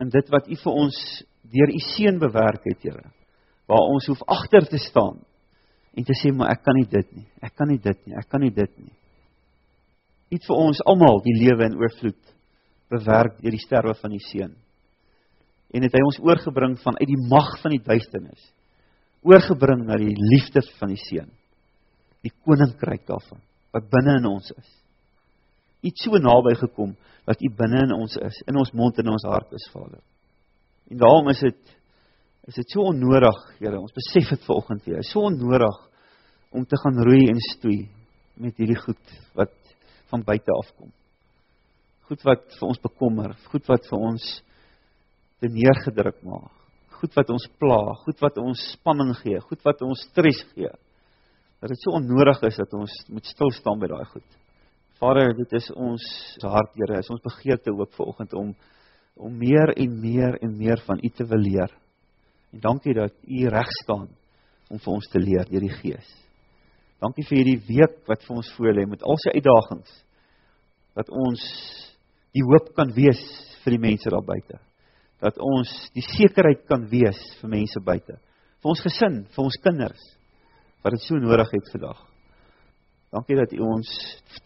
in dit wat U vir ons deur U seun bewerk het, Here. Waar ons hoef agter te staan en te sê maar ek kan nie dit nie. Ek kan nie dit nie. Ek kan nie dit nie. U het vir ons almal die lewe in oorvloed bewerk deur die sterwe van U seun. En het hy ons oorgebring van uit die mag van die duisternis oorgebring na die liefde van die seun. Die koninkryk daarvan wat binne in ons is. Iets so naby gekom dat U binne in ons is, in ons mond en in ons hart is, Vader. En daarom is dit is dit so onnodig, Here, ons besef dit vanoggend weer. So onnodig om te gaan roei en stoei met hierdie goed wat van buite afkom. Goed wat vir ons bekommer, goed wat vir ons te neergedruk maak. Goed wat ons pla, goed wat ons spanning gee, goed wat ons stres gee. Dat dit so onnodig is dat ons moet stil staan by daai goed. Vader, dit is ons hart, Here, is ons begeerte ook vanoggend om om meer en meer en meer van U te wil leer. En dankie dat U reg staan om vir ons te leer deur die Gees. Dankie vir hierdie week wat vir ons voorlê met al sy uitdagings. Dat ons die hoop kan wees vir die mense daar buite. Dat ons die sekerheid kan wees vir mense buite. Vir ons gesin, vir ons kinders wat dit so nodig het vandag. Dankie dat U ons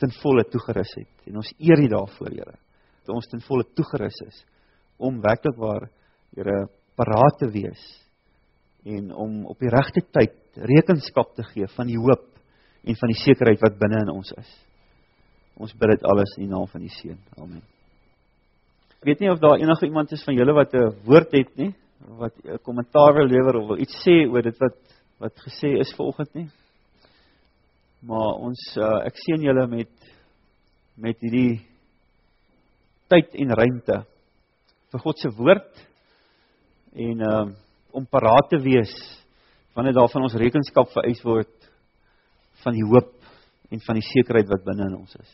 ten volle toegerus het en ons eer U daarvoor, Here. Dat ons ten volle toegerus is om werklik waar Here paraat te wees en om op die regte tyd rekenskap te gee van die hoop en van die sekerheid wat binne in ons is. Ons bid dit alles in die naam van die Seun. Amen. Ek weet nie of daar enige iemand is van julle wat 'n woord het nie, wat 'n kommentaar wil lewer of wil iets sê oor dit wat wat gesê is vanoggend nie. Maar ons uh, ek seën julle met met hierdie tyd en ruimte vir God se woord en um om paraat te wees wanneer daarvan ons rekenskap vereis word van die hoop en van die sekerheid wat binne in ons is.